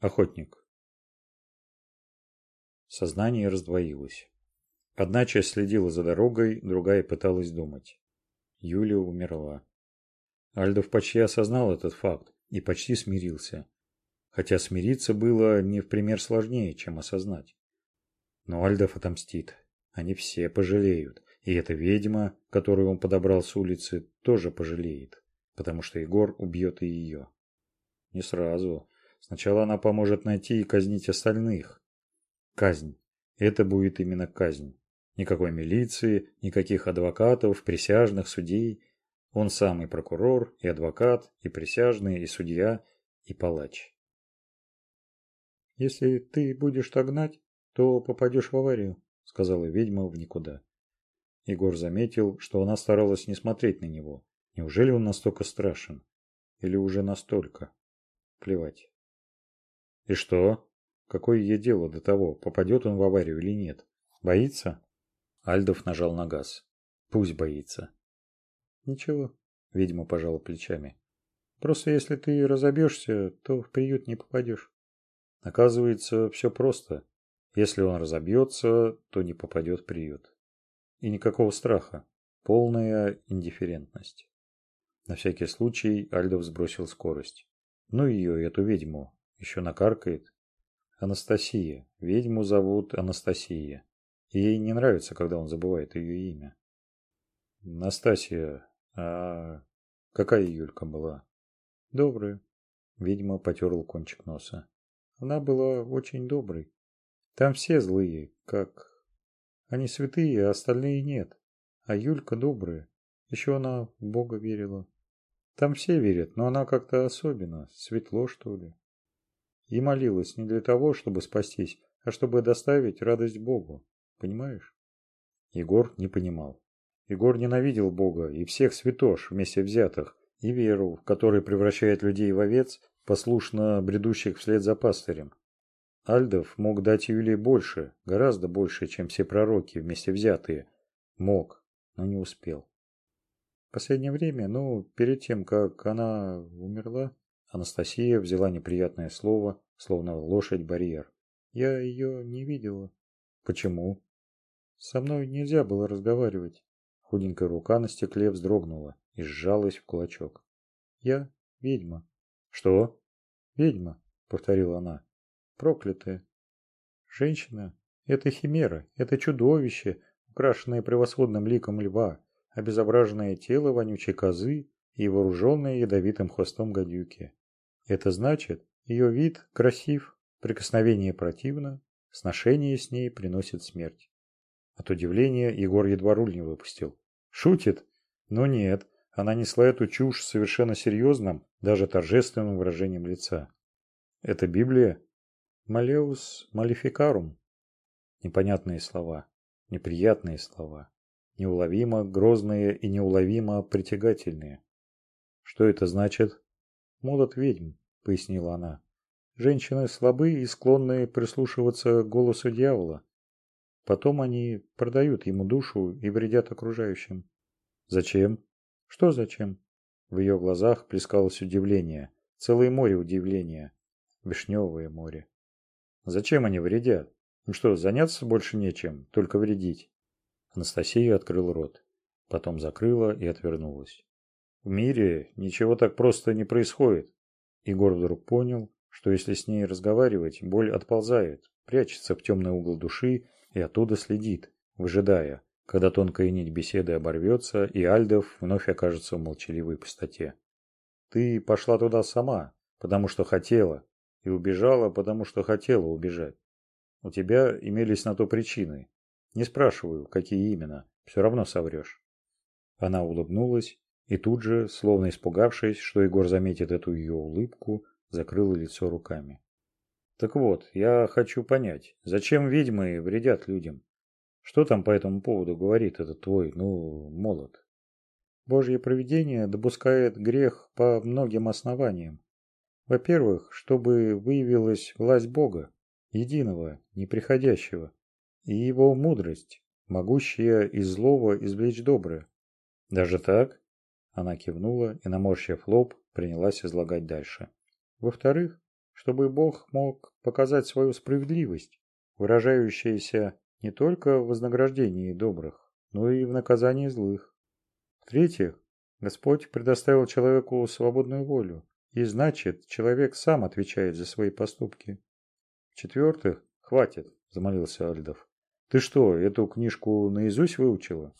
охотник сознание раздвоилось одна часть следила за дорогой другая пыталась думать юлия умерла альдов почти осознал этот факт и почти смирился хотя смириться было не в пример сложнее чем осознать но альдов отомстит они все пожалеют и эта ведьма которую он подобрал с улицы тоже пожалеет потому что егор убьет и ее не сразу Сначала она поможет найти и казнить остальных. Казнь. Это будет именно казнь. Никакой милиции, никаких адвокатов, присяжных, судей. Он сам и прокурор, и адвокат, и присяжный, и судья, и палач. «Если ты будешь так гнать, то попадешь в аварию», — сказала ведьма в никуда. Егор заметил, что она старалась не смотреть на него. Неужели он настолько страшен? Или уже настолько? Плевать. И что? Какое ей дело до того, попадет он в аварию или нет? Боится? Альдов нажал на газ. Пусть боится. Ничего, ведьма пожала плечами. Просто если ты разобьешься, то в приют не попадешь. Оказывается, все просто. Если он разобьется, то не попадет в приют. И никакого страха. Полная индифферентность. На всякий случай Альдов сбросил скорость. Ну ее, эту ведьму, еще накаркает. Анастасия. Ведьму зовут Анастасия. Ей не нравится, когда он забывает ее имя. Настасья, а какая Юлька была? Добрая. Ведьма потерла кончик носа. Она была очень доброй. Там все злые, как... Они святые, а остальные нет. А Юлька добрая. Еще она в Бога верила. Там все верят, но она как-то особенно. Светло, что ли и молилась не для того, чтобы спастись, а чтобы доставить радость Богу. Понимаешь? Егор не понимал. Егор ненавидел Бога и всех святош вместе взятых, и веру, которая превращает людей в овец, послушно бредущих вслед за пастырем. Альдов мог дать Юлии больше, гораздо больше, чем все пророки вместе взятые. Мог, но не успел. В последнее время, ну, перед тем, как она умерла, Анастасия взяла неприятное слово, словно лошадь барьер. Я ее не видела. Почему? Со мной нельзя было разговаривать. Худенькая рука на стекле вздрогнула и сжалась в кулачок. Я ведьма. Что? Ведьма, повторила она. Проклятая. Женщина – это химера, это чудовище, украшенное превосходным ликом льва, обезображенное тело вонючей козы и вооруженное ядовитым хвостом гадюки. Это значит, ее вид красив, прикосновение противно, сношение с ней приносит смерть. От удивления Егор едва руль не выпустил. Шутит? Но нет, она несла эту чушь совершенно серьезным, даже торжественным выражением лица. Это Библия? Малеус малификарум. Непонятные слова, неприятные слова, неуловимо грозные и неуловимо притягательные. Что это значит? «Молот ведьм», — пояснила она. «Женщины слабы и склонны прислушиваться к голосу дьявола. Потом они продают ему душу и вредят окружающим». «Зачем?» «Что зачем?» В ее глазах плескалось удивление. Целое море удивления. Вишневое море. «Зачем они вредят? Им что, заняться больше нечем, только вредить?» Анастасия открыл рот. Потом закрыла и отвернулась. В мире ничего так просто не происходит. Егор вдруг понял, что если с ней разговаривать, боль отползает, прячется в темный угол души и оттуда следит, выжидая, когда тонкая нить беседы оборвется, и Альдов вновь окажется в молчаливой пустоте. Ты пошла туда сама, потому что хотела, и убежала, потому что хотела убежать. У тебя имелись на то причины. Не спрашиваю, какие именно, все равно соврешь. Она улыбнулась и тут же, словно испугавшись, что Егор заметит эту ее улыбку, закрыла лицо руками. «Так вот, я хочу понять, зачем ведьмы вредят людям? Что там по этому поводу говорит этот твой, ну, молот?» Божье провидение допускает грех по многим основаниям. Во-первых, чтобы выявилась власть Бога, единого, неприходящего, и его мудрость, могущая из злого извлечь доброе. Даже так? Она кивнула и, наморщив лоб, принялась излагать дальше. Во-вторых, чтобы Бог мог показать свою справедливость, выражающуюся не только в вознаграждении добрых, но и в наказании злых. В-третьих, Господь предоставил человеку свободную волю, и значит, человек сам отвечает за свои поступки. В-четвертых, хватит, замолился Альдов. Ты что, эту книжку наизусть выучила?